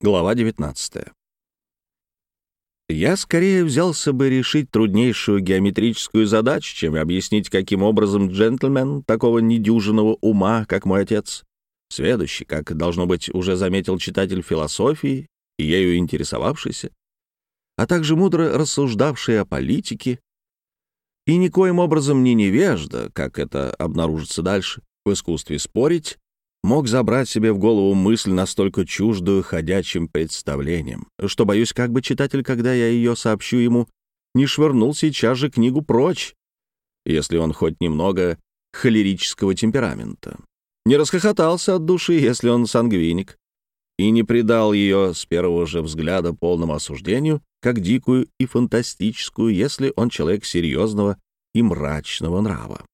Глава 19. Я скорее взялся бы решить труднейшую геометрическую задачу, чем объяснить, каким образом джентльмен такого недюжинного ума, как мой отец, сведущий, как, должно быть, уже заметил читатель философии и ею интересовавшийся, а также мудро рассуждавший о политике, и никоим образом не невежда, как это обнаружится дальше, в искусстве спорить, мог забрать себе в голову мысль настолько чуждую ходячим представлением, что, боюсь, как бы читатель, когда я ее сообщу ему, не швырнул сейчас же книгу прочь, если он хоть немного холерического темперамента, не расхохотался от души, если он сангвиник, и не придал ее с первого же взгляда полному осуждению, как дикую и фантастическую, если он человек серьезного и мрачного нрава.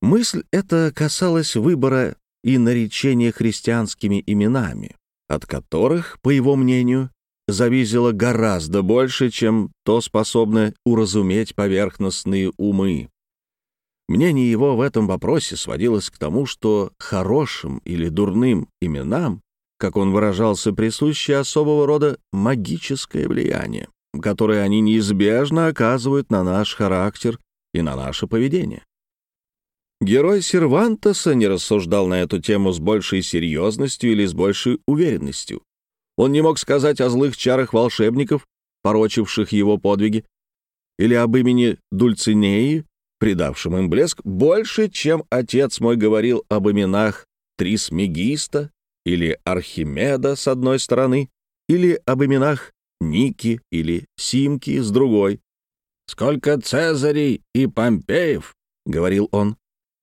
Мысль эта касалась выбора и наречения христианскими именами, от которых, по его мнению, зависело гораздо больше, чем то способно уразуметь поверхностные умы. Мнение его в этом вопросе сводилось к тому, что хорошим или дурным именам, как он выражался, присуще особого рода магическое влияние, которое они неизбежно оказывают на наш характер и на наше поведение. Герой Сервантеса не рассуждал на эту тему с большей серьезностью или с большей уверенностью. Он не мог сказать о злых чарах волшебников, порочивших его подвиги, или об имени Дульцинеи, придавшем им блеск, больше, чем отец мой говорил об именах Трисмегиста или Архимеда с одной стороны, или об именах Ники или Симки с другой. «Сколько Цезарей и Помпеев», — говорил он,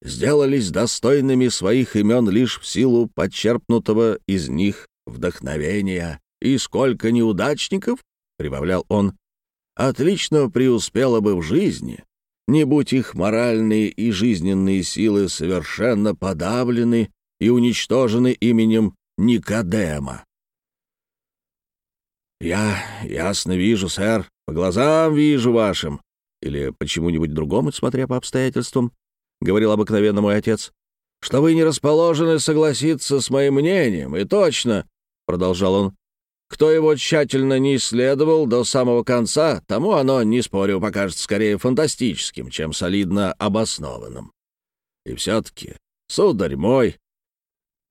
сделались достойными своих имен лишь в силу подчерпнутого из них вдохновения. И сколько неудачников, — прибавлял он, — отлично преуспело бы в жизни, не будь их моральные и жизненные силы совершенно подавлены и уничтожены именем Никодема. «Я ясно вижу, сэр, по глазам вижу вашим, или почему-нибудь другому, смотря по обстоятельствам, — говорил обыкновенно мой отец, — что вы не расположены согласиться с моим мнением. И точно, — продолжал он, — кто его тщательно не исследовал до самого конца, тому оно, не спорю, покажется скорее фантастическим, чем солидно обоснованным. И все-таки, сударь мой,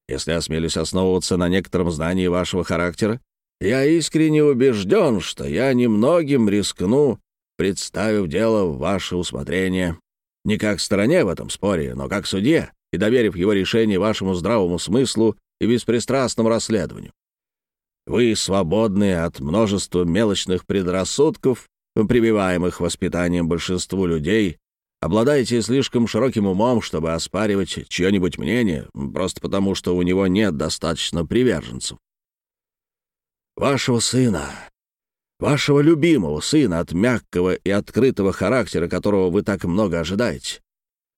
если осмелюсь основываться на некотором знании вашего характера, я искренне убежден, что я немногим рискну, представив дело в ваше усмотрение. Не как стороне в этом споре, но как судье, и доверив его решение вашему здравому смыслу и беспристрастному расследованию. Вы свободны от множества мелочных предрассудков, прививаемых воспитанием большинству людей, обладаете слишком широким умом, чтобы оспаривать чье-нибудь мнение, просто потому что у него нет достаточно приверженцев. Вашего сына, Вашего любимого сына от мягкого и открытого характера, которого вы так много ожидаете.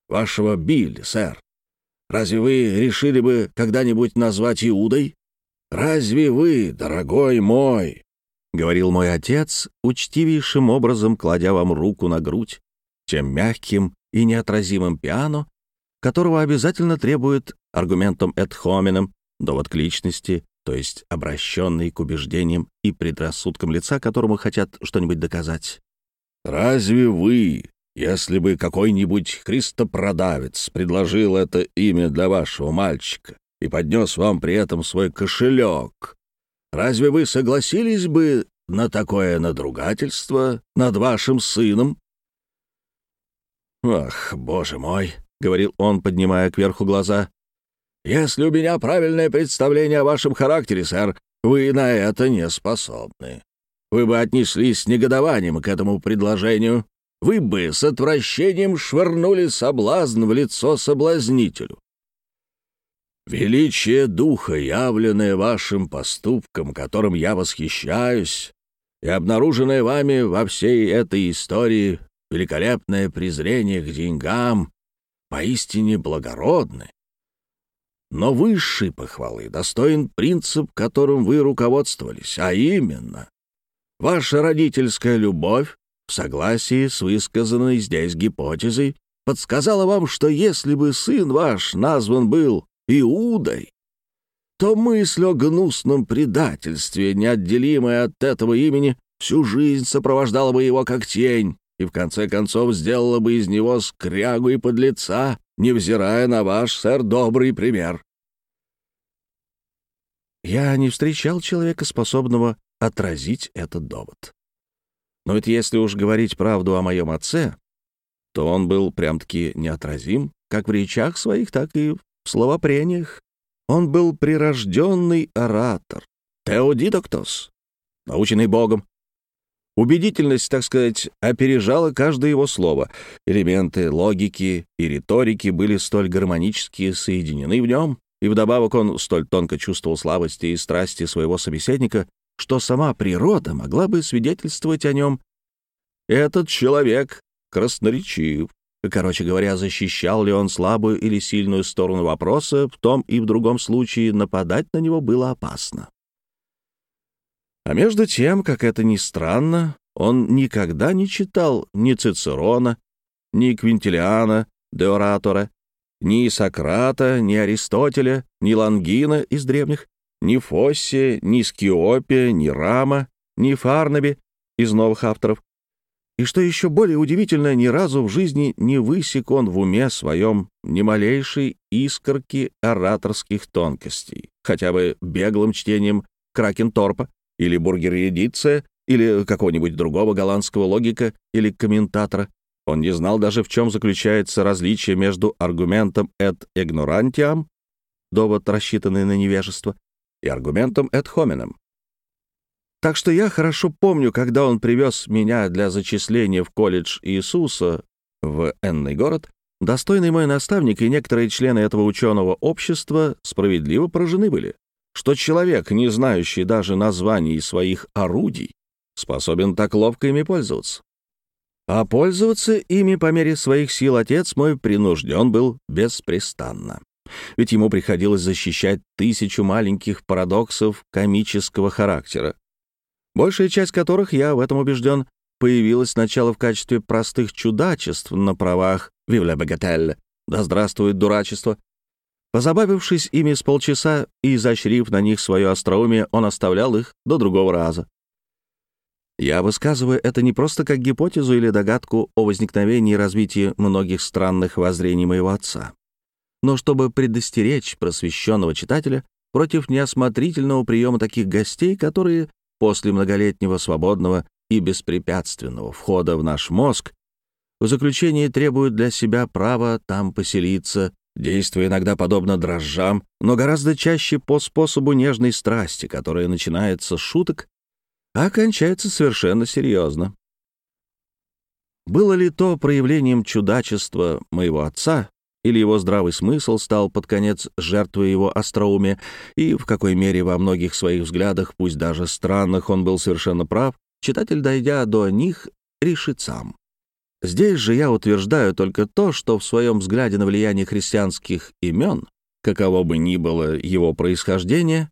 Вашего Билли, сэр. Разве вы решили бы когда-нибудь назвать Иудой? Разве вы, дорогой мой, — говорил мой отец, учтивейшим образом кладя вам руку на грудь, чем мягким и неотразимым пиано, которого обязательно требует аргументом эт хомином, довод к личности, то есть обращенный к убеждениям и предрассудкам лица, которому хотят что-нибудь доказать. «Разве вы, если бы какой-нибудь христопродавец предложил это имя для вашего мальчика и поднес вам при этом свой кошелек, разве вы согласились бы на такое надругательство над вашим сыном?» «Ах, боже мой!» — говорил он, поднимая кверху глаза. Если у меня правильное представление о вашем характере, сэр, вы на это не способны. Вы бы отнеслись с негодованием к этому предложению. Вы бы с отвращением швырнули соблазн в лицо соблазнителю. Величие духа, явленное вашим поступком, которым я восхищаюсь, и обнаруженное вами во всей этой истории великолепное презрение к деньгам, поистине благородны. Но высшей похвалы достоин принцип, которым вы руководствовались, а именно ваша родительская любовь в согласии с высказанной здесь гипотезой подсказала вам, что если бы сын ваш назван был Иудой, то мысль о гнусном предательстве, неотделимая от этого имени, всю жизнь сопровождала бы его как тень и в конце концов сделала бы из него скрягу и подлеца, невзирая на ваш, сэр, добрый пример. Я не встречал человека, способного отразить этот довод. Но ведь если уж говорить правду о моем отце, то он был прям-таки неотразим, как в речах своих, так и в словопрениях. Он был прирожденный оратор, теодидоктос, наученный Богом. Убедительность, так сказать, опережала каждое его слово. Элементы логики и риторики были столь гармонически соединены в нем, и вдобавок он столь тонко чувствовал слабости и страсти своего собеседника, что сама природа могла бы свидетельствовать о нем. Этот человек красноречив. Короче говоря, защищал ли он слабую или сильную сторону вопроса, в том и в другом случае нападать на него было опасно. А между тем, как это ни странно, он никогда не читал ни Цицерона, ни Квинтилиана, де Оратора, ни Сократа, ни Аристотеля, ни Лангина из древних, ни Фоссия, ни Скиопия, ни Рама, ни Фарнаби из новых авторов, и что еще более удивительно, ни разу в жизни не высек он в уме своем ни малейшей искорки ораторских тонкостей, хотя бы беглым чтением Кракенторпа или Бургер-Едиция или какого-нибудь другого голландского логика или комментатора. Он не знал даже, в чем заключается различие между аргументом «et ignorantiam» — довод, рассчитанный на невежество, и аргументом «et hominem» Так что я хорошо помню, когда он привез меня для зачисления в колледж Иисуса в Энный город, достойный мой наставник и некоторые члены этого ученого общества справедливо поражены были, что человек, не знающий даже названий своих орудий, способен так ловко ими пользоваться. А пользоваться ими по мере своих сил отец мой принужден был беспрестанно. Ведь ему приходилось защищать тысячу маленьких парадоксов комического характера, большая часть которых, я в этом убежден, появилась сначала в качестве простых чудачеств на правах «Вивля Багатель», «Да здравствует дурачество». Позабавившись ими с полчаса и изощрив на них свое остроумие, он оставлял их до другого раза. Я высказываю это не просто как гипотезу или догадку о возникновении и развитии многих странных воззрений моего отца, но чтобы предостеречь просвещенного читателя против неосмотрительного приема таких гостей, которые после многолетнего свободного и беспрепятственного входа в наш мозг, в заключении требуют для себя права там поселиться, действуя иногда подобно дрожжам, но гораздо чаще по способу нежной страсти, которая начинается с шуток, а кончается совершенно серьезно. Было ли то проявлением чудачества моего отца, или его здравый смысл стал под конец жертвой его остроумия, и в какой мере во многих своих взглядах, пусть даже странных, он был совершенно прав, читатель, дойдя до них, решит сам. Здесь же я утверждаю только то, что в своем взгляде на влияние христианских имен, каково бы ни было его происхождение,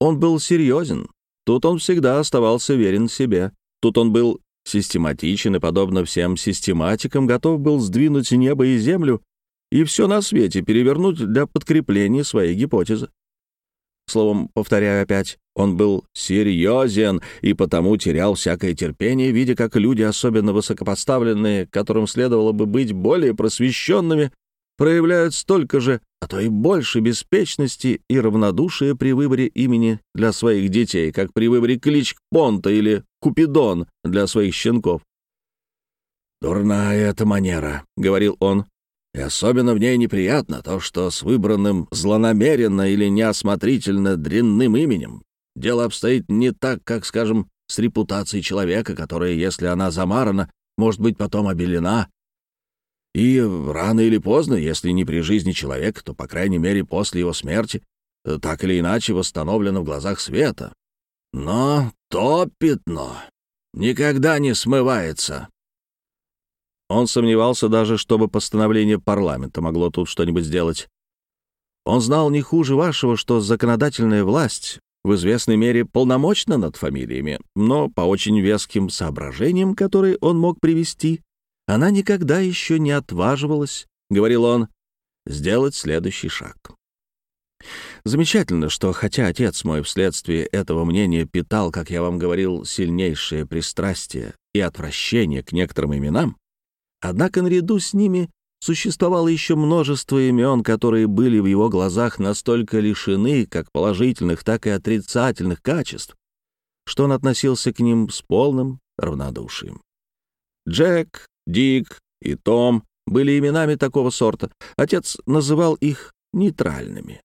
он был серьезен. Тут он всегда оставался верен себе. Тут он был систематичен и, подобно всем систематикам, готов был сдвинуть небо и землю и все на свете перевернуть для подкрепления своей гипотезы. Словом, повторяю опять, он был серьезен и потому терял всякое терпение, видя, как люди, особенно высокопоставленные, которым следовало бы быть более просвещенными, проявляют столько же, а то и больше беспечности и равнодушия при выборе имени для своих детей, как при выборе кличек Понта или Купидон для своих щенков. «Дурная эта манера», — говорил он, и особенно в ней неприятно то, что с выбранным злонамеренно или неосмотрительно дрянным именем дело обстоит не так, как, скажем, с репутацией человека, которая, если она замарана, может быть потом обелена. И рано или поздно, если не при жизни человека, то, по крайней мере, после его смерти, так или иначе восстановлено в глазах света. Но то пятно никогда не смывается. Он сомневался даже, чтобы постановление парламента могло тут что-нибудь сделать. Он знал не хуже вашего, что законодательная власть в известной мере полномочна над фамилиями, но по очень веским соображениям, которые он мог привести, она никогда еще не отваживалась, — говорил он, — сделать следующий шаг. Замечательно, что хотя отец мой вследствие этого мнения питал, как я вам говорил, сильнейшее пристрастие и отвращение к некоторым именам, однако наряду с ними существовало еще множество имен, которые были в его глазах настолько лишены как положительных, так и отрицательных качеств, что он относился к ним с полным равнодушием. Джек, Дик и Том были именами такого сорта. Отец называл их нейтральными,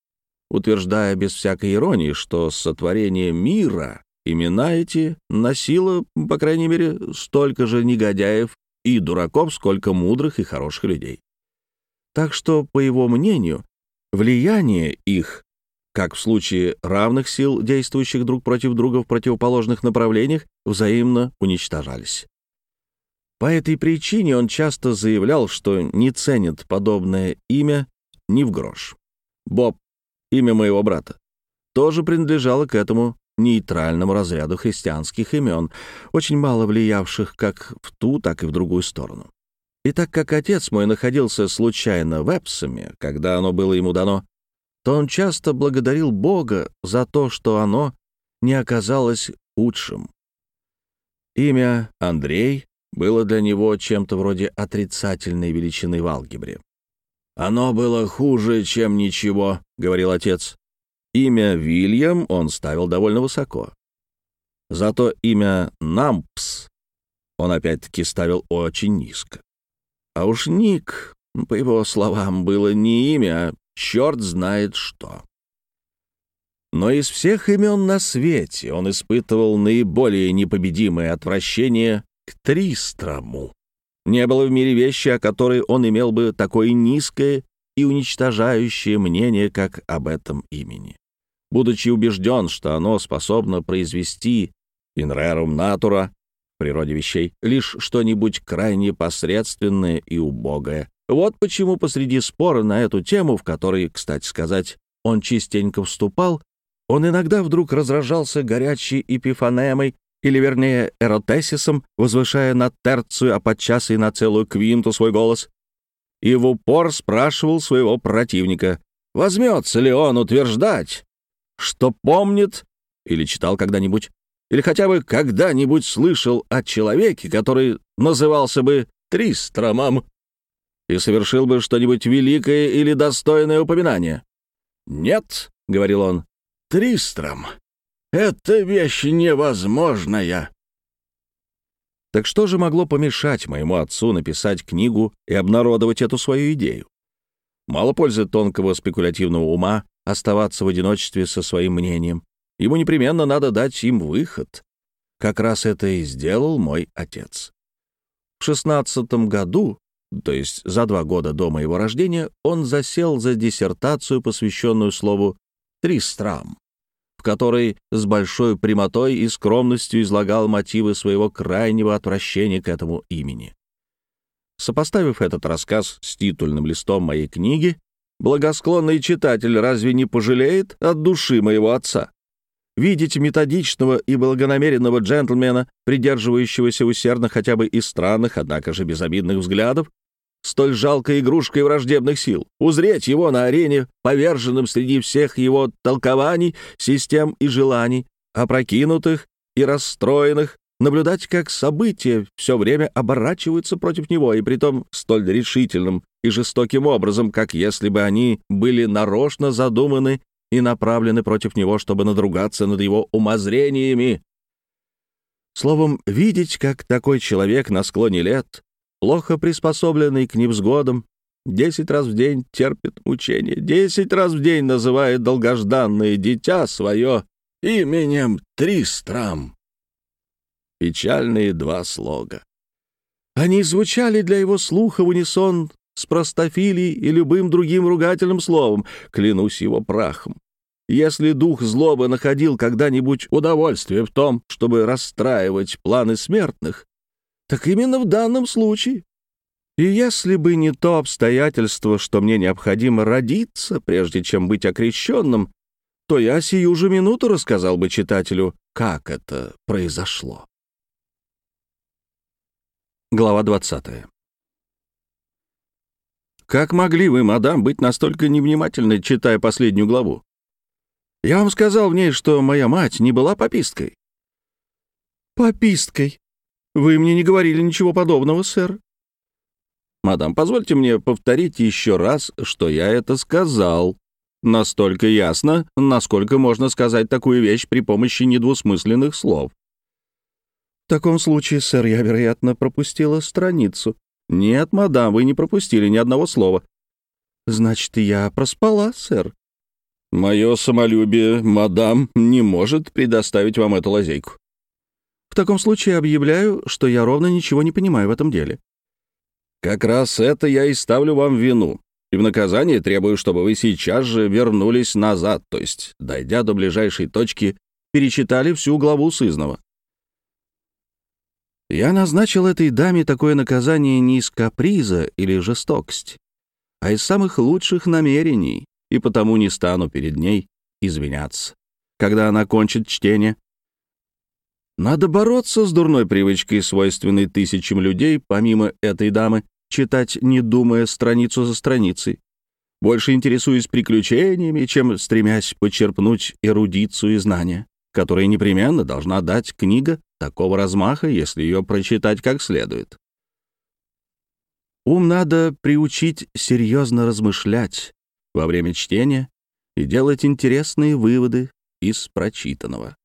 утверждая без всякой иронии, что сотворение мира имена эти носило, по крайней мере, столько же негодяев и дураков, сколько мудрых и хороших людей. Так что, по его мнению, влияние их, как в случае равных сил, действующих друг против друга в противоположных направлениях, взаимно уничтожались. По этой причине он часто заявлял, что не ценит подобное имя ни в грош. Боб, имя моего брата, тоже принадлежало к этому нейтральному разряду христианских имен, очень мало влиявших как в ту, так и в другую сторону. И так как отец мой находился случайно в Эпсоме, когда оно было ему дано, то он часто благодарил Бога за то, что оно не оказалось худшим. Имя Андрей было для него чем-то вроде отрицательной величины в алгебре. «Оно было хуже, чем ничего», — говорил отец. Имя Вильям он ставил довольно высоко. Зато имя Нампс он опять-таки ставил очень низко. А уж Ник, по его словам, было не имя, а черт знает что. Но из всех имен на свете он испытывал наиболее непобедимое отвращение к Тристраму. Не было в мире вещи, о которой он имел бы такое низкое и уничтожающее мнение, как об этом имени. Будучи убежден, что оно способно произвести инрерум натура в природе вещей лишь что-нибудь крайне посредственное и убогое. Вот почему посреди спора на эту тему, в которой, кстати сказать, он частенько вступал, он иногда вдруг разражался горячей эпифанемой или, вернее, эротесисом, возвышая на терцию, а подчас и на целую квинту свой голос, и в упор спрашивал своего противника, возьмется ли он утверждать, что помнит или читал когда-нибудь, или хотя бы когда-нибудь слышал о человеке, который назывался бы Тристромом и совершил бы что-нибудь великое или достойное упоминание. «Нет», — говорил он, — «Тристром это вещь невозможная. Так что же могло помешать моему отцу написать книгу и обнародовать эту свою идею? Мало пользы тонкого спекулятивного ума оставаться в одиночестве со своим мнением. Ему непременно надо дать им выход. Как раз это и сделал мой отец. В шестнадцатом году, то есть за два года до моего рождения, он засел за диссертацию, посвященную слову «тристрам», в которой с большой прямотой и скромностью излагал мотивы своего крайнего отвращения к этому имени. Сопоставив этот рассказ с титульным листом моей книги, благосклонный читатель разве не пожалеет от души моего отца? Видеть методичного и благонамеренного джентльмена, придерживающегося усердно хотя бы и странных, однако же безобидных взглядов, столь жалкой игрушкой враждебных сил, узреть его на арене, поверженным среди всех его толкований, систем и желаний, опрокинутых и расстроенных, наблюдать, как события все время оборачиваются против него, и притом столь решительным и жестоким образом, как если бы они были нарочно задуманы и направлены против него, чтобы надругаться над его умозрениями. Словом, видеть, как такой человек на склоне лет плохо приспособленный к невзгодам, десять раз в день терпит мучения, десять раз в день называет долгожданное дитя свое именем Тристрам. Печальные два слога. Они звучали для его слуха в унисон с простофилией и любым другим ругательным словом, клянусь его прахом. Если дух злобы находил когда-нибудь удовольствие в том, чтобы расстраивать планы смертных, так именно в данном случае. И если бы не то обстоятельство, что мне необходимо родиться, прежде чем быть окрещенным, то я сию же минуту рассказал бы читателю, как это произошло. Глава 20. Как могли вы, мадам, быть настолько невнимательной, читая последнюю главу? Я вам сказал в ней, что моя мать не была пописткой». «Пописткой? Вы мне не говорили ничего подобного, сэр». «Мадам, позвольте мне повторить еще раз, что я это сказал. Настолько ясно, насколько можно сказать такую вещь при помощи недвусмысленных слов». «В таком случае, сэр, я, вероятно, пропустила страницу». «Нет, мадам, вы не пропустили ни одного слова». «Значит, я проспала, сэр». «Мое самолюбие, мадам, не может предоставить вам эту лазейку». «В таком случае объявляю, что я ровно ничего не понимаю в этом деле». «Как раз это я и ставлю вам вину. И в наказание требую, чтобы вы сейчас же вернулись назад, то есть, дойдя до ближайшей точки, перечитали всю главу сызнова». Я назначил этой даме такое наказание не из каприза или жестокости, а из самых лучших намерений, и потому не стану перед ней извиняться. Когда она кончит чтение, надо бороться с дурной привычкой, свойственной тысячам людей, помимо этой дамы, читать, не думая страницу за страницей, больше интересуясь приключениями, чем стремясь почерпнуть эрудицию и знания, которые непременно должна дать книга такого размаха, если ее прочитать как следует. Ум надо приучить серьезно размышлять во время чтения и делать интересные выводы из прочитанного.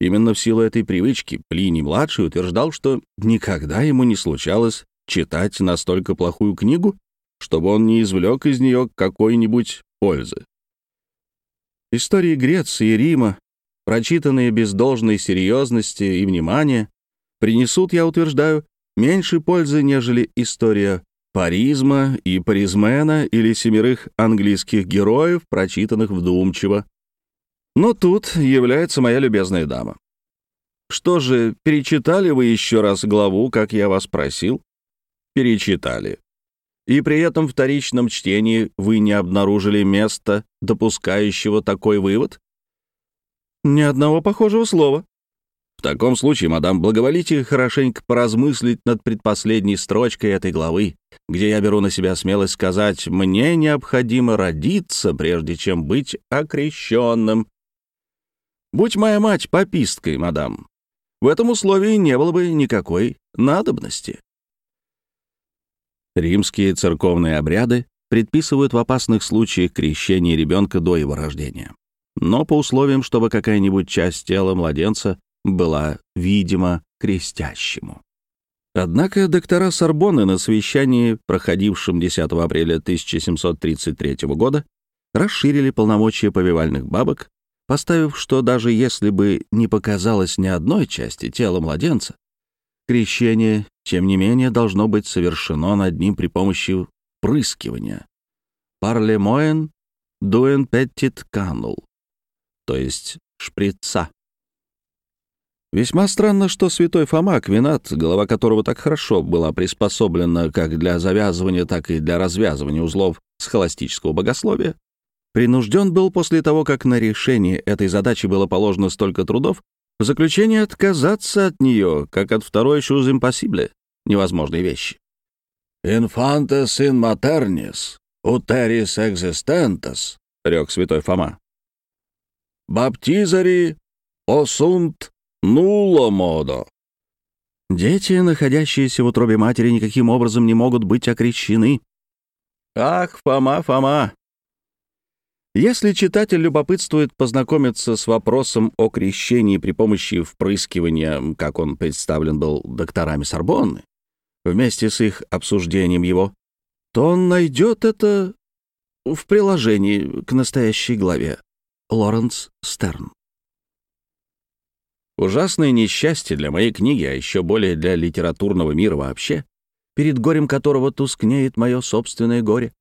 Именно в силу этой привычки Плиний-младший утверждал, что никогда ему не случалось читать настолько плохую книгу, чтобы он не извлек из нее какой-нибудь пользы. Истории Греции и Рима прочитанные без должной серьезности и внимания, принесут, я утверждаю, меньше пользы, нежели история Паризма и Паризмена или семерых английских героев, прочитанных вдумчиво. Но тут является моя любезная дама. Что же, перечитали вы еще раз главу, как я вас просил? Перечитали. И при этом вторичном чтении вы не обнаружили места, допускающего такой вывод? Ни одного похожего слова. В таком случае, мадам, благоволите хорошенько поразмыслить над предпоследней строчкой этой главы, где я беру на себя смелость сказать «мне необходимо родиться, прежде чем быть окрещенным». Будь моя мать пописткой, мадам, в этом условии не было бы никакой надобности. Римские церковные обряды предписывают в опасных случаях крещение ребенка до его рождения но по условиям, чтобы какая-нибудь часть тела младенца была, видимо, крестящему. Однако доктора Сорбонны на совещании, проходившем 10 апреля 1733 года, расширили полномочия повивальных бабок, поставив, что даже если бы не показалось ни одной части тела младенца, крещение, тем не менее, должно быть совершено над ним при помощи прыскивания. «Парле моен дуэн петтит канул» то есть шприца. Весьма странно, что святой Фома Аквинат, голова которого так хорошо была приспособлена как для завязывания, так и для развязывания узлов схоластического богословия, принужден был после того, как на решение этой задачи было положено столько трудов, в заключение отказаться от нее, как от второй «шуз импосибле» — невозможной вещи. «Infantes in maternis, uteris existentas», — рек святой Фома баптизари осунт модо. Дети, находящиеся в утробе матери, никаким образом не могут быть окрещены. Ах, Фома, Фома! Если читатель любопытствует познакомиться с вопросом о крещении при помощи впрыскивания, как он представлен был докторами Сорбонны, вместе с их обсуждением его, то он найдет это в приложении к настоящей главе. Лоренс Стерн. Ужасное несчастье для моей книги, а еще более для литературного мира вообще, перед горем которого тускнеет мое собственное горе,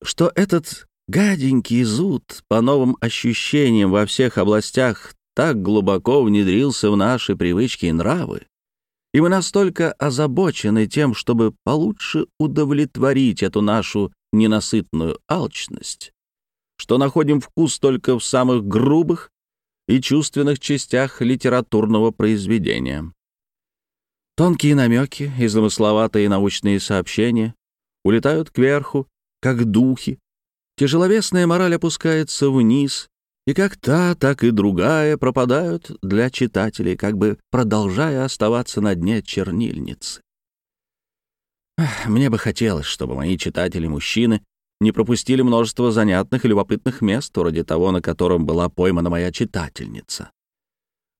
что этот гаденький зуд по новым ощущениям во всех областях так глубоко внедрился в наши привычки и нравы, и мы настолько озабочены тем, чтобы получше удовлетворить эту нашу ненасытную алчность, что находим вкус только в самых грубых и чувственных частях литературного произведения. Тонкие намеки и замысловатые научные сообщения улетают кверху, как духи. Тяжеловесная мораль опускается вниз, И как та, так и другая пропадают для читателей, как бы продолжая оставаться на дне чернильницы. Мне бы хотелось, чтобы мои читатели-мужчины не пропустили множество занятных и любопытных мест, вроде того, на котором была поймана моя читательница.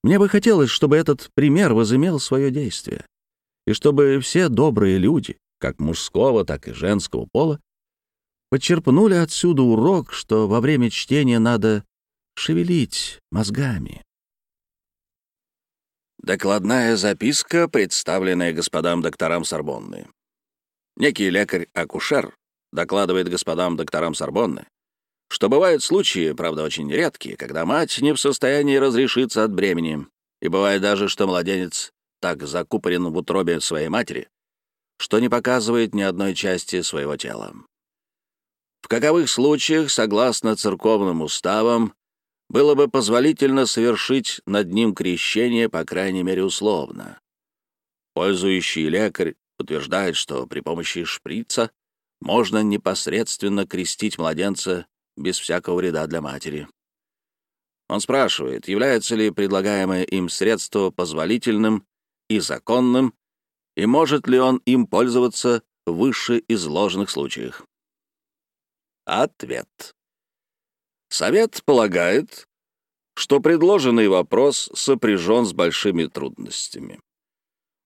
Мне бы хотелось, чтобы этот пример возымел свое действие, и чтобы все добрые люди, как мужского, так и женского пола, подчерпнули отсюда урок, что во время чтения надо шевелить мозгами. Докладная записка, представленная господам докторам Сорбонны. Некий лекарь-акушер докладывает господам докторам Сорбонны, что бывают случаи, правда, очень редкие, когда мать не в состоянии разрешиться от бремени, и бывает даже, что младенец так закупорен в утробе своей матери, что не показывает ни одной части своего тела. В каковых случаях, согласно церковным уставам, было бы позволительно совершить над ним крещение, по крайней мере, условно. Пользующий лекарь утверждает, что при помощи шприца можно непосредственно крестить младенца без всякого вреда для матери. Он спрашивает, является ли предлагаемое им средство позволительным и законным, и может ли он им пользоваться в выше изложенных случаях. Ответ. Совет полагает, что предложенный вопрос сопряжен с большими трудностями.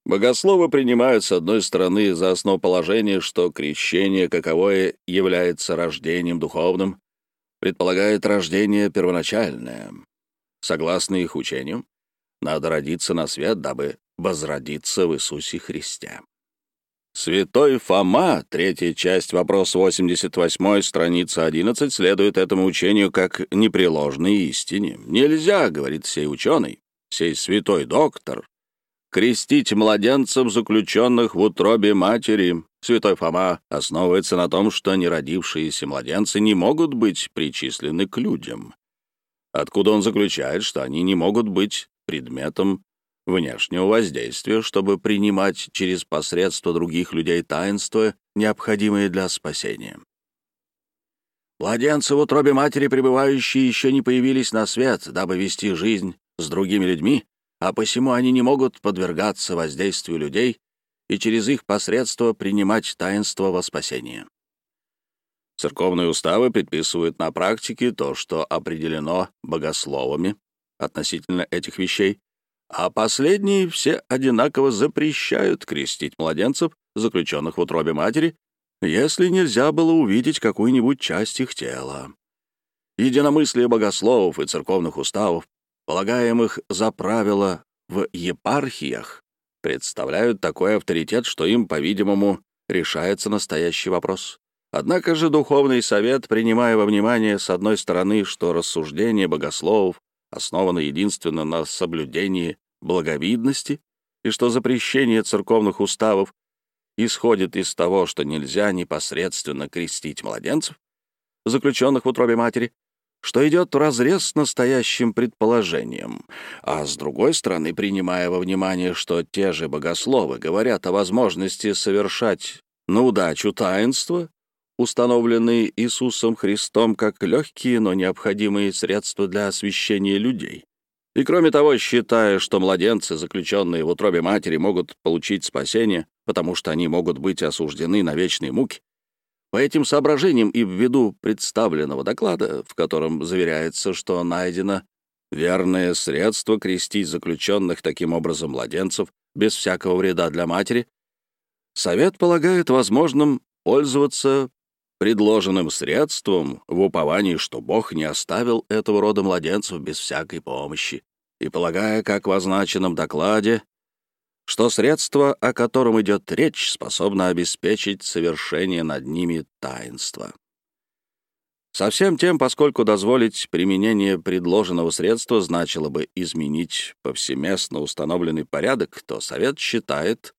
Богословы принимают, с одной стороны, за основоположение, что крещение каковое является рождением духовным, предполагает рождение первоначальное. Согласно их учению, надо родиться на свет, дабы возродиться в Иисусе Христе. Святой Фома, третья часть, вопрос 88, страница 11, следует этому учению как непреложной истине. Нельзя, говорит сей ученый, сей святой доктор, крестить младенцев, заключенных в утробе матери. Святой Фома основывается на том, что неродившиеся младенцы не могут быть причислены к людям. Откуда он заключает, что они не могут быть предметом внешнего воздействия, чтобы принимать через посредство других людей таинства, необходимые для спасения. Младенцы в утробе матери, пребывающие, еще не появились на свет, дабы вести жизнь с другими людьми, а посему они не могут подвергаться воздействию людей и через их посредство принимать таинство во спасение. Церковные уставы предписывают на практике то, что определено богословами относительно этих вещей, а последние все одинаково запрещают крестить младенцев, заключенных в утробе матери, если нельзя было увидеть какую-нибудь часть их тела. Единомыслие богословов и церковных уставов, полагаемых за правило в епархиях, представляют такой авторитет, что им, по-видимому, решается настоящий вопрос. Однако же Духовный Совет, принимая во внимание, с одной стороны, что рассуждение богословов основано единственно на соблюдении благовидности, и что запрещение церковных уставов исходит из того, что нельзя непосредственно крестить младенцев, заключенных в утробе матери, что идет вразрез с настоящим предположением, а с другой стороны, принимая во внимание, что те же богословы говорят о возможности совершать на удачу таинства, установленные Иисусом Христом как легкие, но необходимые средства для освящения людей. И кроме того, считая, что младенцы, заключенные в утробе матери, могут получить спасение, потому что они могут быть осуждены на вечные муки, по этим соображениям и ввиду представленного доклада, в котором заверяется, что найдено верное средство крестить заключенных таким образом младенцев без всякого вреда для матери, Совет полагает возможным пользоваться предложенным средством в уповании, что Бог не оставил этого рода младенцев без всякой помощи, и полагая, как в означенном докладе, что средство, о котором идет речь, способно обеспечить совершение над ними таинства. Совсем тем, поскольку дозволить применение предложенного средства значило бы изменить повсеместно установленный порядок, то Совет считает,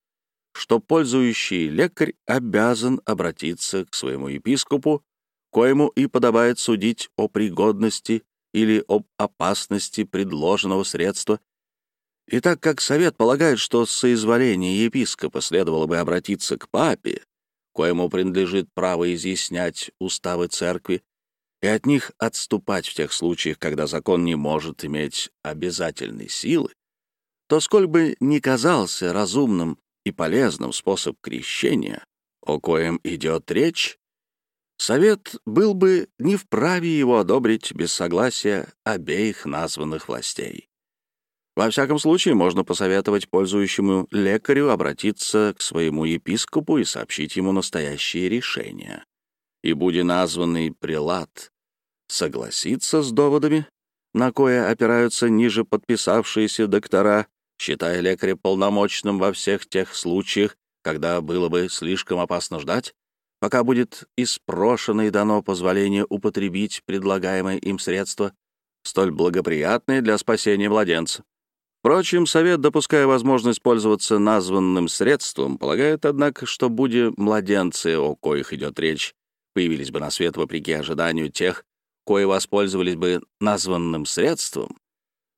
что пользующий лекарь обязан обратиться к своему епископу, коему и подобает судить о пригодности или об опасности предложенного средства. И так как совет полагает, что с соизволения епископа следовало бы обратиться к папе, коему принадлежит право изъяснять уставы церкви, и от них отступать в тех случаях, когда закон не может иметь обязательной силы, то сколь бы ни казался разумным и полезным способ крещения, о коем идет речь, Совет был бы не вправе его одобрить без согласия обеих названных властей. Во всяком случае, можно посоветовать пользующему лекарю обратиться к своему епископу и сообщить ему настоящее решение. И будь названный прилад согласиться с доводами, на кое опираются ниже подписавшиеся доктора, считая лекаря полномочным во всех тех случаях, когда было бы слишком опасно ждать, пока будет испрошено и дано позволение употребить предлагаемое им средство, столь благоприятное для спасения младенца. Впрочем, совет, допуская возможность пользоваться названным средством, полагает, однако, что, будь младенцы, о коих идет речь, появились бы на свет вопреки ожиданию тех, кои воспользовались бы названным средством,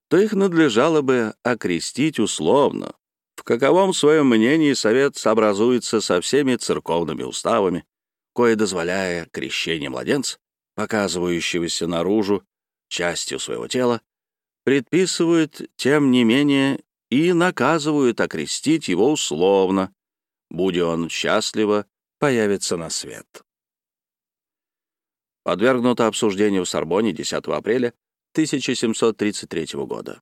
то их надлежало бы окрестить условно. В каковом своем мнении совет сообразуется со всеми церковными уставами, кое дозволяя крещение младенца, показывающегося наружу частью своего тела, предписывают, тем не менее, и наказывают окрестить его условно, будь он счастливо появится на свет подвергнуто обсуждению в Сорбоне 10 апреля 1733 года.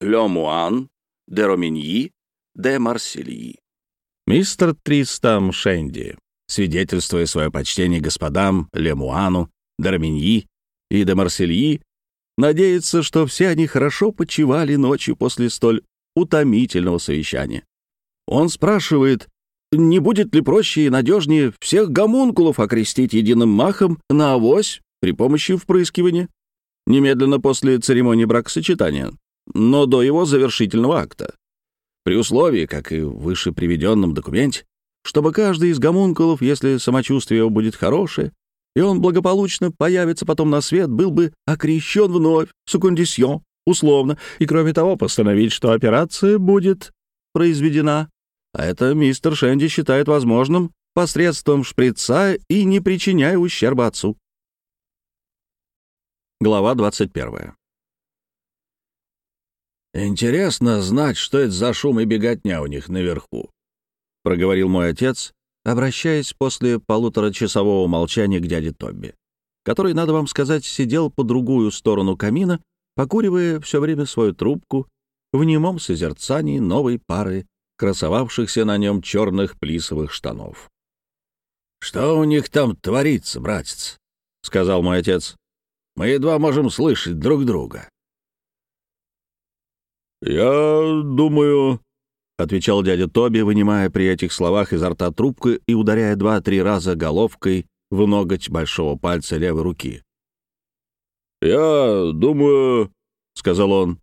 Ле Муан, де Роминьи, де Марсильи. Мистер Тристам Шенди, свидетельствуя свое почтение господам Лемуану, де Роминьи и де Марсильи, надеется, что все они хорошо почивали ночью после столь утомительного совещания. Он спрашивает, не будет ли проще и надежнее всех гомункулов окрестить единым махом на авось при помощи впрыскивания? Немедленно после церемонии бракосочетания, но до его завершительного акта. При условии, как и в выше приведенном документе, чтобы каждый из гомункулов, если самочувствие его будет хорошее, и он благополучно появится потом на свет, был бы окрещен вновь, сукундисьон, условно, и, кроме того, постановить, что операция будет произведена а это мистер Шенди считает возможным посредством шприца и не причиняя ущерба отцу. Глава 21. «Интересно знать, что это за шум и беготня у них наверху», — проговорил мой отец, обращаясь после полуторачасового молчания к дяде Тобби, который, надо вам сказать, сидел по другую сторону камина, покуривая все время свою трубку в немом созерцании новой пары красовавшихся на нем черных плисовых штанов. «Что у них там творится, братец?» — сказал мой отец. «Мы едва можем слышать друг друга». «Я думаю...» — отвечал дядя Тоби, вынимая при этих словах изо рта трубку и ударяя два-три раза головкой в ноготь большого пальца левой руки. «Я думаю...» — сказал он.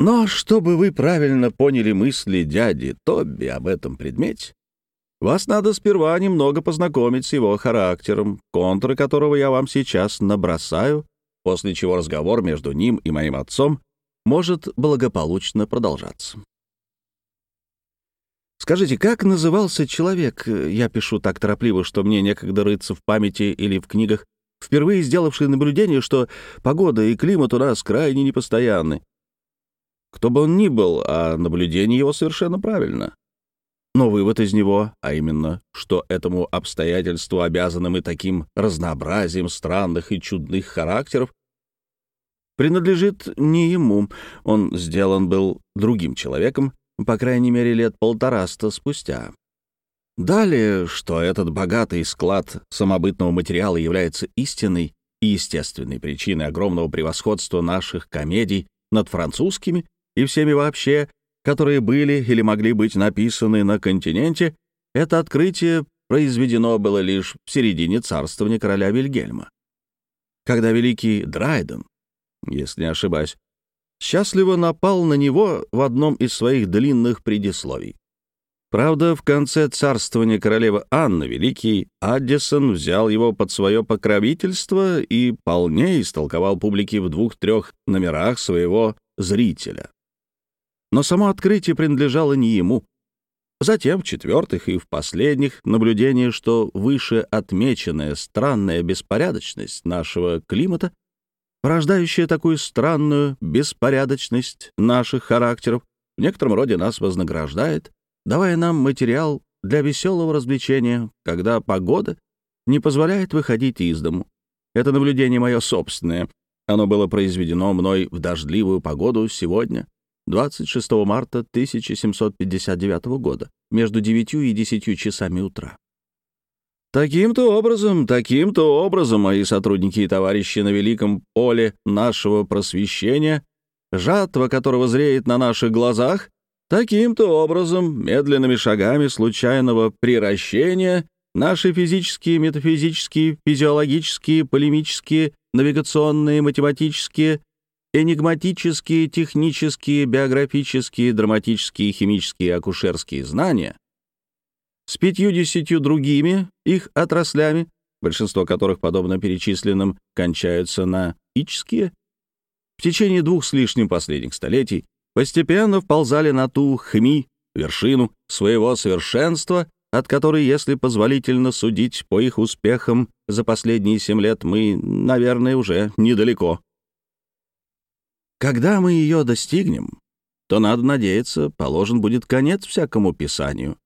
Но чтобы вы правильно поняли мысли дяди Тобби об этом предмете, вас надо сперва немного познакомить с его характером, контуры которого я вам сейчас набросаю, после чего разговор между ним и моим отцом может благополучно продолжаться. Скажите, как назывался человек, я пишу так торопливо, что мне некогда рыться в памяти или в книгах, впервые сделавший наблюдение, что погода и климат у нас крайне непостоянны, кто бы он ни был, а наблюдение его совершенно правильно. Но вывод из него, а именно, что этому обстоятельству обязаны мы таким разнообразием странных и чудных характеров, принадлежит не ему. Он сделан был другим человеком, по крайней мере, лет полтораста спустя. Далее, что этот богатый склад самобытного материала является истинной и естественной причиной огромного превосходства наших комедий над французскими, и всеми вообще, которые были или могли быть написаны на континенте, это открытие произведено было лишь в середине царствования короля Вильгельма. Когда великий Драйден, если не ошибаюсь, счастливо напал на него в одном из своих длинных предисловий. Правда, в конце царствования королевы Анны Великий Аддисон взял его под свое покровительство и полнее истолковал публике в двух-трех номерах своего зрителя. Но само открытие принадлежало не ему. Затем, в-четвертых и в последних, наблюдение, что выше отмеченная странная беспорядочность нашего климата, порождающая такую странную беспорядочность наших характеров, в некотором роде нас вознаграждает, давая нам материал для веселого развлечения, когда погода не позволяет выходить из дому. Это наблюдение мое собственное. Оно было произведено мной в дождливую погоду сегодня, 26 марта 1759 года, между 9 и 10 часами утра. Таким-то образом, таким-то образом, мои сотрудники и товарищи на великом поле нашего просвещения, жатва которого зреет на наших глазах, таким-то образом, медленными шагами случайного приращения, наши физические, метафизические, физиологические, полемические, навигационные, математические, энигматические, технические, биографические, драматические, химические, акушерские знания с пятью-десятью другими их отраслями, большинство которых, подобно перечисленным, кончаются на «ические», в течение двух с лишним последних столетий постепенно вползали на ту хми, вершину своего совершенства, от которой, если позволительно судить по их успехам за последние семь лет, мы, наверное, уже недалеко. Когда мы ее достигнем, то, надо надеяться, положен будет конец всякому писанию,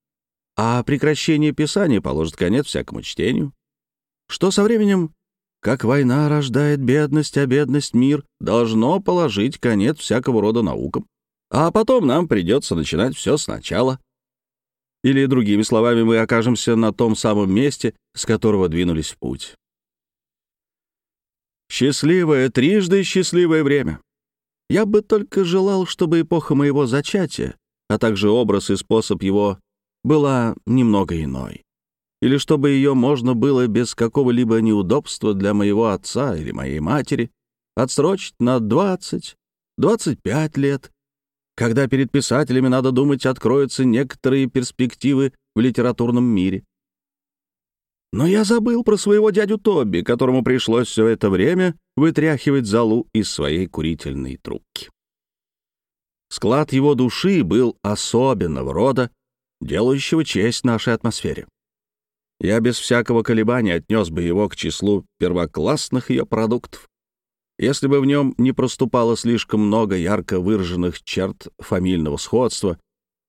а прекращение писания положит конец всякому чтению. Что со временем, как война рождает бедность, а бедность — мир, должно положить конец всякого рода наукам. А потом нам придется начинать все сначала. Или, другими словами, мы окажемся на том самом месте, с которого двинулись в путь. Счастливое, трижды счастливое время. Я бы только желал, чтобы эпоха моего зачатия, а также образ и способ его, была немного иной. Или чтобы ее можно было без какого-либо неудобства для моего отца или моей матери отсрочить на 20, 25 лет, когда перед писателями, надо думать, откроются некоторые перспективы в литературном мире. Но я забыл про своего дядю Тоби, которому пришлось все это время вытряхивать залу из своей курительной трубки. Склад его души был особенного рода, делающего честь нашей атмосфере. Я без всякого колебания отнес бы его к числу первоклассных ее продуктов. Если бы в нем не проступало слишком много ярко выраженных черт фамильного сходства,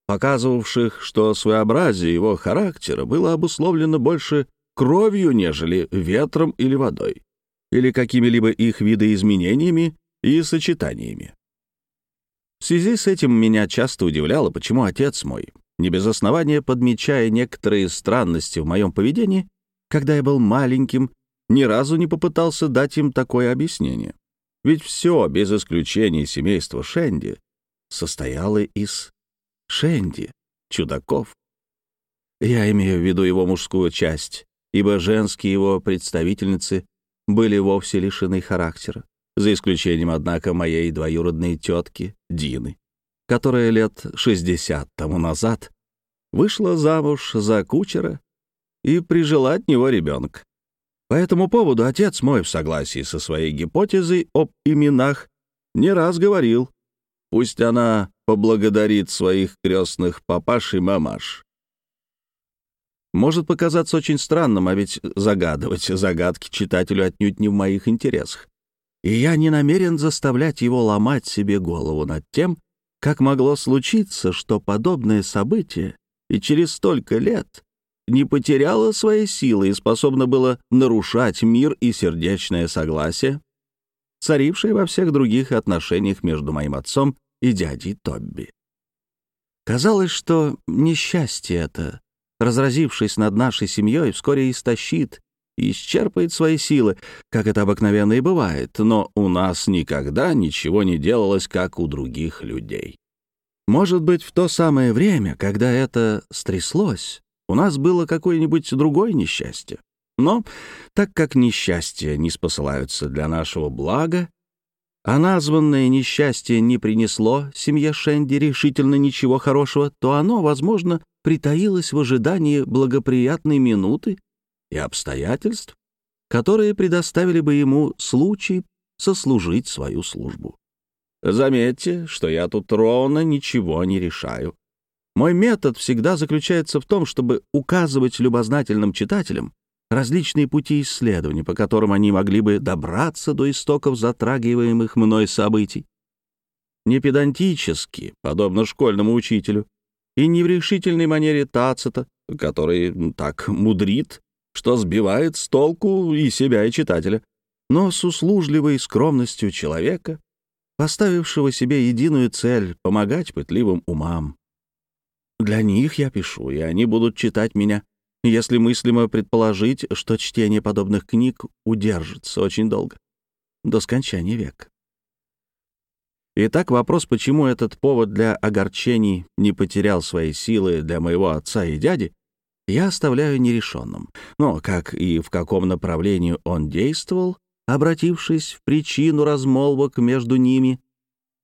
показывавших, что своеобразие его характера было обусловлено больше кровью, нежели ветром или водой, или какими-либо их видоизменениями и сочетаниями. В связи с этим меня часто удивляло, почему отец мой, не без основания подмечая некоторые странности в моем поведении, когда я был маленьким, ни разу не попытался дать им такое объяснение. Ведь все, без исключения семейства Шенди, состояло из Шенди, чудаков. Я имею в виду его мужскую часть, ибо женские его представительницы были вовсе лишены характера, за исключением, однако, моей двоюродной тетки Дины, которая лет 60 тому назад вышла замуж за кучера и прижила от него ребенка. По этому поводу отец мой, в согласии со своей гипотезой об именах, не раз говорил, пусть она поблагодарит своих крестных папаш и мамаш может показаться очень странным, а ведь загадывать загадки читателю отнюдь не в моих интересах. И я не намерен заставлять его ломать себе голову над тем, как могло случиться, что подобное событие и через столько лет не потеряло своей силы и способно было нарушать мир и сердечное согласие, царившее во всех других отношениях между моим отцом и дядей Тобби. Казалось, что несчастье это разразившись над нашей семьей, вскоре истощит исчерпает свои силы, как это обыкновенно и бывает, но у нас никогда ничего не делалось, как у других людей. Может быть, в то самое время, когда это стряслось, у нас было какое-нибудь другое несчастье. Но так как несчастья не спосылаются для нашего блага, а названное несчастье не принесло семье Шенди решительно ничего хорошего, то оно, возможно, притаилась в ожидании благоприятной минуты и обстоятельств, которые предоставили бы ему случай сослужить свою службу. Заметьте, что я тут ровно ничего не решаю. Мой метод всегда заключается в том, чтобы указывать любознательным читателям различные пути исследования, по которым они могли бы добраться до истоков затрагиваемых мной событий. Не педантически, подобно школьному учителю, и не в решительной манере Тацита, который так мудрит, что сбивает с толку и себя, и читателя, но с услужливой скромностью человека, поставившего себе единую цель — помогать пытливым умам. Для них я пишу, и они будут читать меня, если мыслимо предположить, что чтение подобных книг удержится очень долго, до скончания века. Итак, вопрос, почему этот повод для огорчений не потерял своей силы для моего отца и дяди, я оставляю нерешенным. Но как и в каком направлении он действовал, обратившись в причину размолвок между ними,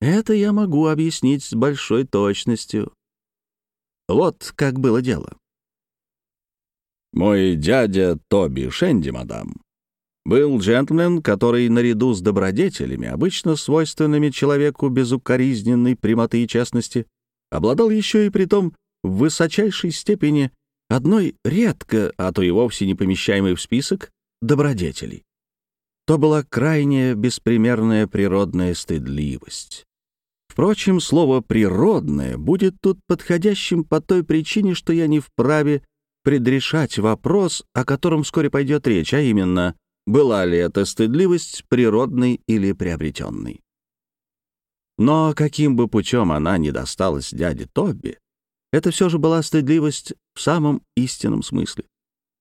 это я могу объяснить с большой точностью. Вот как было дело. Мой дядя Тоби Шенди, мадам, был джентльмен, который наряду с добродетелями, обычно свойственными человеку безукоризненной прямоты и честности, обладал еще и притом в высочайшей степени одной редко, а то и вовсе не помещаемой в список, добродетелей. То была крайняя беспримерная природная стыдливость. Впрочем, слово «природное» будет тут подходящим по той причине, что я не вправе предрешать вопрос, о котором вскоре пойдет речь, а именно, была ли эта стыдливость природной или приобретенной. Но каким бы путем она ни досталась дяде Тобби, это все же была стыдливость в самом истинном смысле.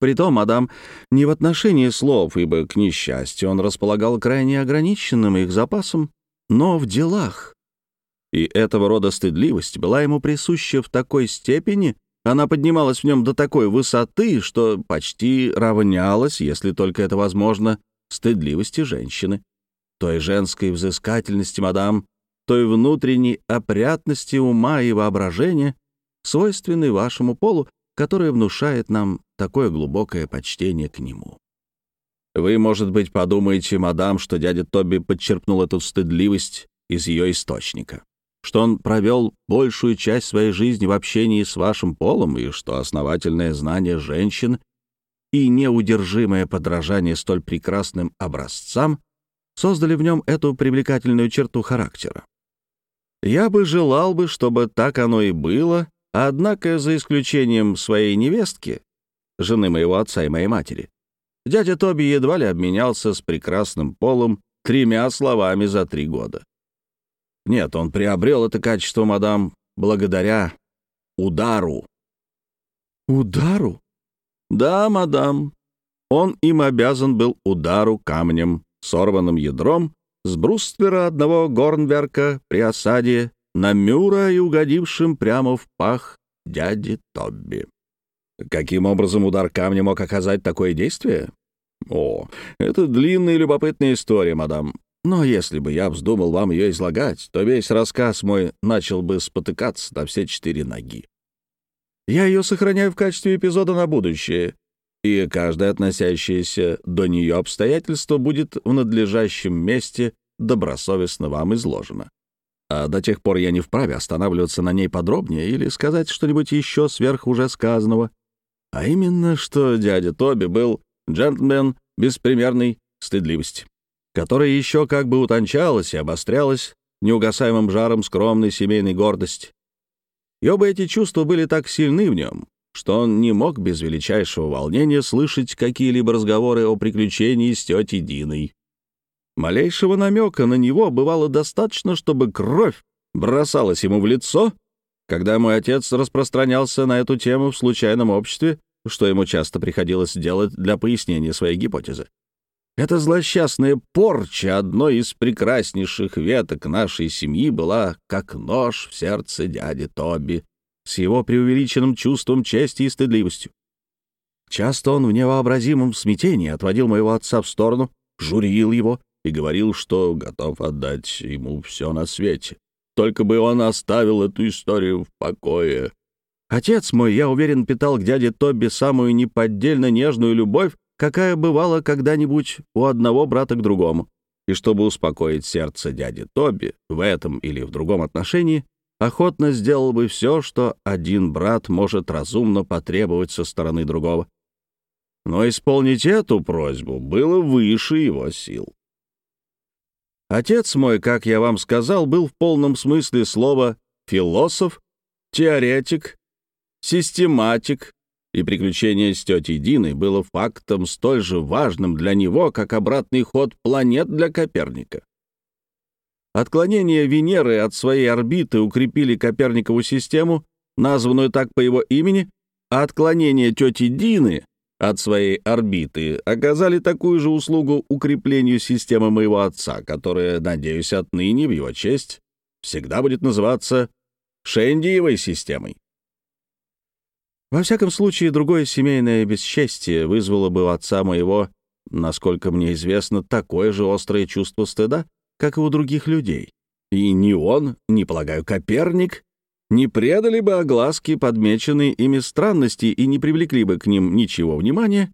Притом, мадам, не в отношении слов, ибо, к несчастью, он располагал крайне ограниченным их запасом, но в делах. И этого рода стыдливость была ему присуща в такой степени, она поднималась в нем до такой высоты, что почти равнялась, если только это возможно, стыдливости женщины. Той женской взыскательности, мадам, той внутренней опрятности ума и воображения, свойственной вашему полу, которая внушает нам такое глубокое почтение к нему. Вы, может быть, подумаете, мадам, что дядя Тоби подчерпнул эту стыдливость из ее источника что он провел большую часть своей жизни в общении с вашим полом и что основательное знание женщин и неудержимое подражание столь прекрасным образцам создали в нем эту привлекательную черту характера. Я бы желал бы, чтобы так оно и было, однако за исключением своей невестки, жены моего отца и моей матери, дядя Тоби едва ли обменялся с прекрасным полом тремя словами за три года. Нет, он приобрел это качество, мадам, благодаря удару. Удару? Да, мадам. Он им обязан был удару камнем, сорванным ядром, с бруствера одного горнверка при осаде на Мюра и угодившим прямо в пах дяди Тобби. Каким образом удар камня мог оказать такое действие? О, это длинная и любопытная история, мадам. Но если бы я вздумал вам ее излагать, то весь рассказ мой начал бы спотыкаться на все четыре ноги. Я ее сохраняю в качестве эпизода на будущее, и каждое относящееся до нее обстоятельство будет в надлежащем месте добросовестно вам изложено. А до тех пор я не вправе останавливаться на ней подробнее или сказать что-нибудь еще сверх уже сказанного. А именно, что дядя Тоби был джентльмен беспримерной стыдливости которая еще как бы утончалась и обострялась неугасаемым жаром скромной семейной гордости. И оба эти чувства были так сильны в нем, что он не мог без величайшего волнения слышать какие-либо разговоры о приключении с тетей Диной. Малейшего намека на него бывало достаточно, чтобы кровь бросалась ему в лицо, когда мой отец распространялся на эту тему в случайном обществе, что ему часто приходилось делать для пояснения своей гипотезы. Эта злосчастная порча одной из прекраснейших веток нашей семьи была как нож в сердце дяди Тоби с его преувеличенным чувством чести и стыдливостью. Часто он в невообразимом смятении отводил моего отца в сторону, журил его и говорил, что готов отдать ему все на свете. Только бы он оставил эту историю в покое. Отец мой, я уверен, питал к дяде Тоби самую неподдельно нежную любовь, какая бывала когда-нибудь у одного брата к другому. И чтобы успокоить сердце дяди Тоби в этом или в другом отношении, охотно сделал бы все, что один брат может разумно потребовать со стороны другого. Но исполнить эту просьбу было выше его сил. Отец мой, как я вам сказал, был в полном смысле слова философ, теоретик, систематик, и приключение с тетей Диной было фактом столь же важным для него, как обратный ход планет для Коперника. Отклонение Венеры от своей орбиты укрепили Коперникову систему, названную так по его имени, а отклонение тети Дины от своей орбиты оказали такую же услугу укреплению системы моего отца, которая, надеюсь, отныне в его честь всегда будет называться Шендиевой системой. Во всяком случае, другое семейное бесчестие вызвало бы у отца моего, насколько мне известно, такое же острое чувство стыда, как и у других людей. И ни он, ни, полагаю, Коперник не предали бы огласки подмеченные ими странности и не привлекли бы к ним ничего внимания,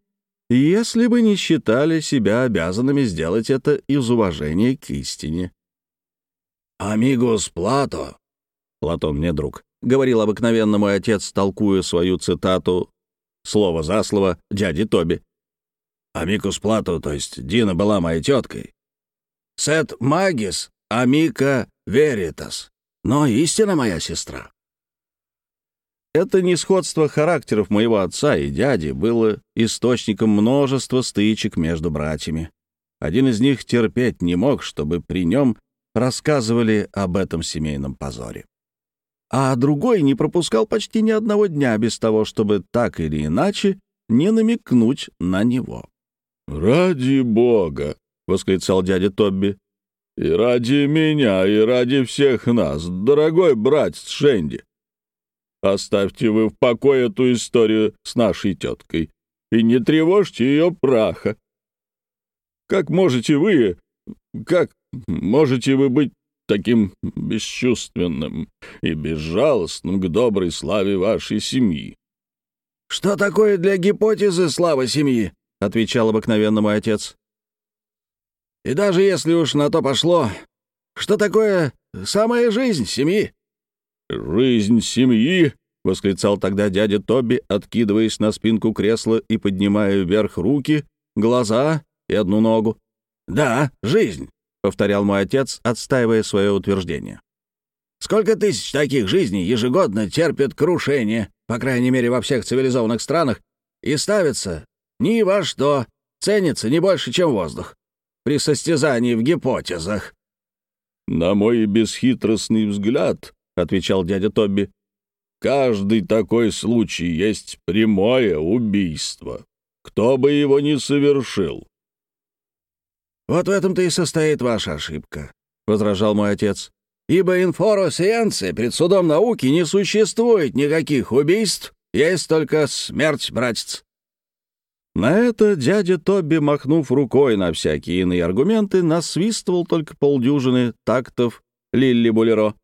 если бы не считали себя обязанными сделать это из уважения к истине. «Амигос Плато», — Платон мне друг, — говорил обыкновенно мой отец, толкуя свою цитату слово за слово дяде Тоби. «Амикус Плато, то есть Дина была моей теткой. Сет Магис, Амика Веритас но истина моя сестра. Это несходство характеров моего отца и дяди было источником множества стычек между братьями. Один из них терпеть не мог, чтобы при нем рассказывали об этом семейном позоре. А другой не пропускал почти ни одного дня без того, чтобы так или иначе не намекнуть на него. «Ради бога!» — восклицал дядя Тобби. И ради меня, и ради всех нас, дорогой братец Шенди. Оставьте вы в покое эту историю с нашей теткой и не тревожьте ее праха. Как можете вы, как можете вы быть таким бесчувственным и безжалостным к доброй славе вашей семьи? «Что такое для гипотезы слава семьи?» — отвечал обыкновенно мой отец. И даже если уж на то пошло, что такое самая жизнь семьи?» «Жизнь семьи!» — восклицал тогда дядя Тоби, откидываясь на спинку кресла и поднимая вверх руки, глаза и одну ногу. «Да, жизнь», — повторял мой отец, отстаивая свое утверждение. «Сколько тысяч таких жизней ежегодно терпят крушение, по крайней мере, во всех цивилизованных странах, и ставятся ни во что, ценится не больше, чем воздух при состязании в гипотезах». «На мой бесхитростный взгляд», — отвечал дядя Тобби, «каждый такой случай есть прямое убийство, кто бы его ни совершил». «Вот в этом-то и состоит ваша ошибка», — возражал мой отец. «Ибо инфоросиенции пред судом науки не существует никаких убийств, есть только смерть, братец. На это дядя Тоби, махнув рукой на всякие иные аргументы, насвистывал только полдюжины тактов Лилли Булеро.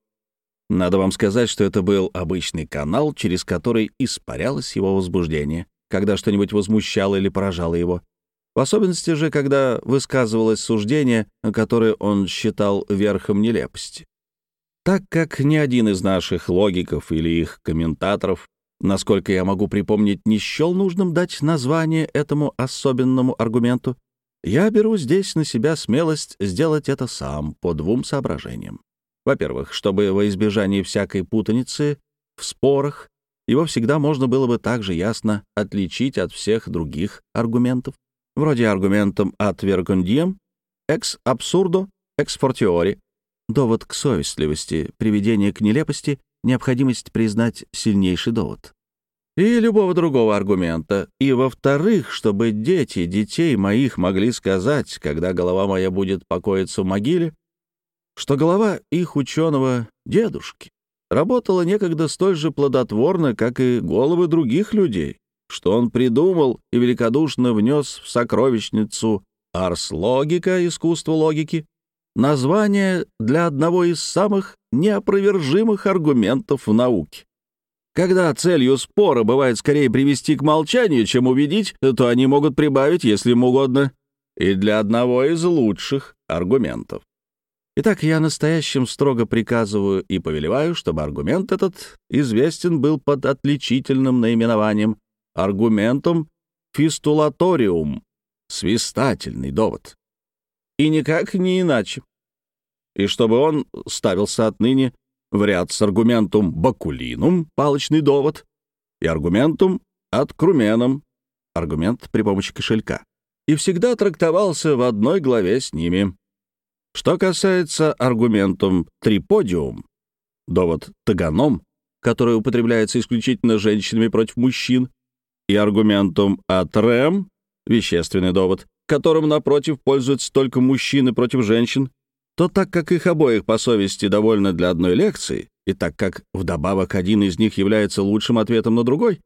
Надо вам сказать, что это был обычный канал, через который испарялось его возбуждение, когда что-нибудь возмущало или поражало его. В особенности же, когда высказывалось суждение, которое он считал верхом нелепости. Так как ни один из наших логиков или их комментаторов насколько я могу припомнить, не счел нужным дать название этому особенному аргументу, я беру здесь на себя смелость сделать это сам по двум соображениям. Во-первых, чтобы во избежание всякой путаницы в спорах его всегда можно было бы также ясно отличить от всех других аргументов, вроде аргументом ad vergundiem, ex absurdo, ex fortiori, довод к совестливости, приведение к нелепости необходимость признать сильнейший довод. И любого другого аргумента. И, во-вторых, чтобы дети детей моих могли сказать, когда голова моя будет покоиться в могиле, что голова их ученого дедушки работала некогда столь же плодотворно, как и головы других людей, что он придумал и великодушно внес в сокровищницу арс-логика, искусство логики, название для одного из самых неопровержимых аргументов в науке. Когда целью спора бывает скорее привести к молчанию, чем убедить, то они могут прибавить, если им угодно, и для одного из лучших аргументов. Итак, я настоящим строго приказываю и повелеваю, чтобы аргумент этот известен был под отличительным наименованием аргументом фистулаториум, свистательный довод. И никак не иначе. И чтобы он ставился отныне в ряд с аргументум бакулинум, палочный довод, и аргументум откруменом, аргумент при помощи кошелька, и всегда трактовался в одной главе с ними. Что касается аргументум триподиум, довод таганом, который употребляется исключительно женщинами против мужчин, и аргументум атрем, вещественный довод, которым, напротив, пользуются только мужчины против женщин, то так как их обоих по совести довольно для одной лекции, и так как вдобавок один из них является лучшим ответом на другой,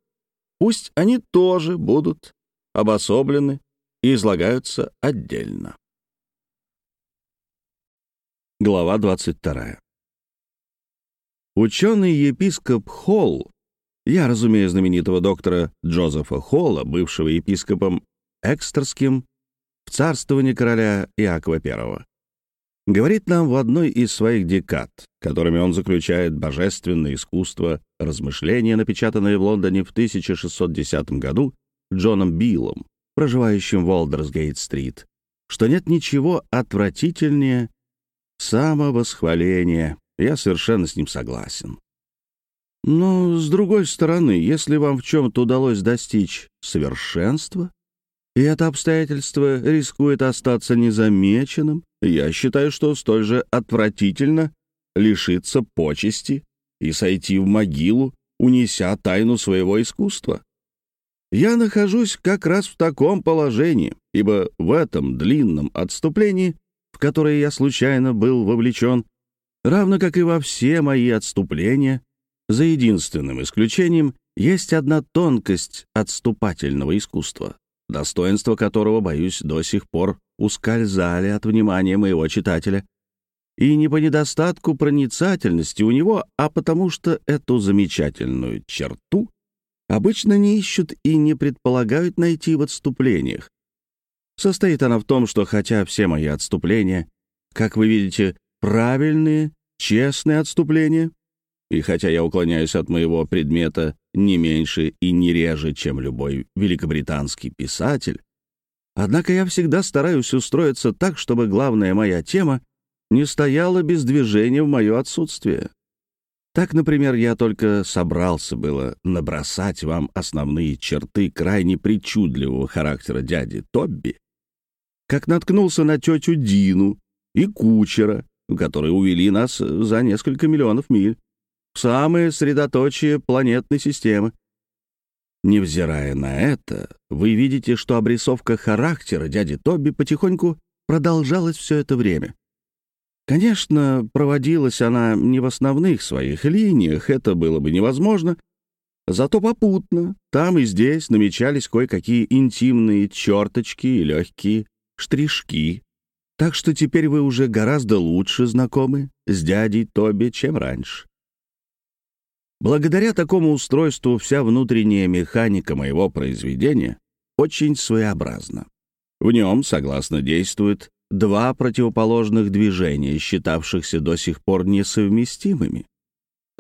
пусть они тоже будут обособлены и излагаются отдельно. Глава 22. Ученый-епископ Холл, я разумею знаменитого доктора Джозефа Холла, бывшего епископом Экстерским в царствовании короля Иакова I, говорит нам в одной из своих декад, которыми он заключает божественное искусство размышления, напечатанное в Лондоне в 1610 году Джоном Биллом, проживающим в Олдерсгейт-стрит, что нет ничего отвратительнее самовосхваления. Я совершенно с ним согласен. Но, с другой стороны, если вам в чем-то удалось достичь совершенства, и это обстоятельство рискует остаться незамеченным, я считаю, что столь же отвратительно лишиться почести и сойти в могилу, унеся тайну своего искусства. Я нахожусь как раз в таком положении, ибо в этом длинном отступлении, в которое я случайно был вовлечен, равно как и во все мои отступления, за единственным исключением, есть одна тонкость отступательного искусства, достоинство которого, боюсь, до сих пор ускользали от внимания моего читателя. И не по недостатку проницательности у него, а потому что эту замечательную черту обычно не ищут и не предполагают найти в отступлениях. Состоит она в том, что хотя все мои отступления, как вы видите, правильные, честные отступления, и хотя я уклоняюсь от моего предмета не меньше и не реже, чем любой великобританский писатель, однако я всегда стараюсь устроиться так, чтобы главная моя тема не стояла без движения в мое отсутствие. Так, например, я только собрался было набросать вам основные черты крайне причудливого характера дяди Тобби, как наткнулся на тетю Дину и кучера, которые увели нас за несколько миллионов миль самое средоточие планетной системы. Невзирая на это, вы видите, что обрисовка характера дяди Тоби потихоньку продолжалась все это время. Конечно, проводилась она не в основных своих линиях, это было бы невозможно, зато попутно, там и здесь намечались кое-какие интимные черточки и легкие штришки. Так что теперь вы уже гораздо лучше знакомы с дядей Тоби, чем раньше. Благодаря такому устройству вся внутренняя механика моего произведения очень своеобразна. В нем, согласно, действует два противоположных движения, считавшихся до сих пор несовместимыми.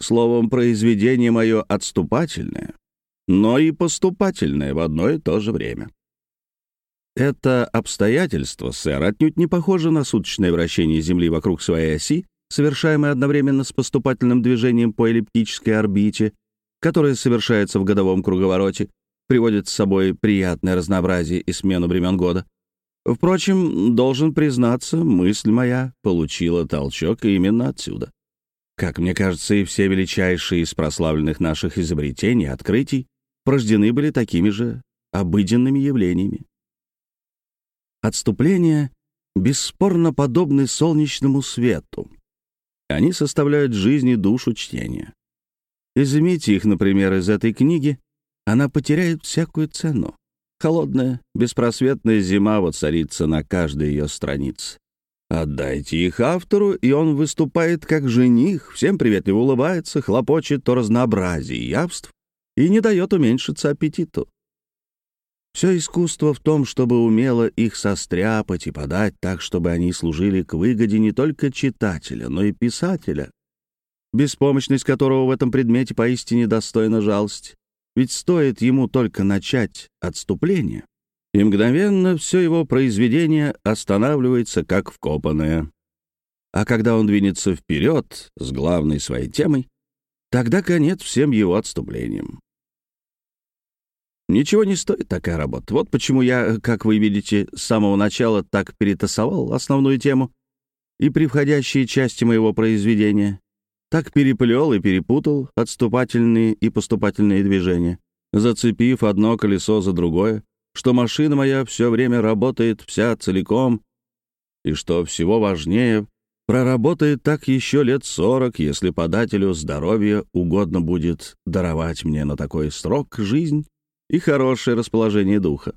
Словом, произведение мое отступательное, но и поступательное в одно и то же время. Это обстоятельство, сэр, отнюдь не похоже на суточное вращение Земли вокруг своей оси, совершаемый одновременно с поступательным движением по эллиптической орбите, которое совершается в годовом круговороте, приводит с собой приятное разнообразие и смену времен года. Впрочем, должен признаться, мысль моя получила толчок именно отсюда. Как мне кажется, и все величайшие из прославленных наших изобретений, открытий, порождены были такими же обыденными явлениями. Отступления бесспорно подобны солнечному свету, они составляют жизнь и душу чтения. Изымите их, например, из этой книги, она потеряет всякую цену. Холодная, беспросветная зима воцарится на каждой ее странице. Отдайте их автору, и он выступает как жених, всем приветливо улыбается, хлопочет о разнообразии явств и не дает уменьшиться аппетиту. Все искусство в том, чтобы умело их состряпать и подать так, чтобы они служили к выгоде не только читателя, но и писателя, беспомощность которого в этом предмете поистине достойна жалости. Ведь стоит ему только начать отступление, и мгновенно все его произведение останавливается как вкопанное. А когда он двинется вперед с главной своей темой, тогда конец всем его отступлениям. Ничего не стоит такая работа. Вот почему я, как вы видите, с самого начала так перетасовал основную тему и приходящие части моего произведения, так переплел и перепутал отступательные и поступательные движения, зацепив одно колесо за другое, что машина моя все время работает вся целиком, и что всего важнее, проработает так еще лет сорок, если подателю здоровья угодно будет даровать мне на такой срок жизнь, и хорошее расположение духа.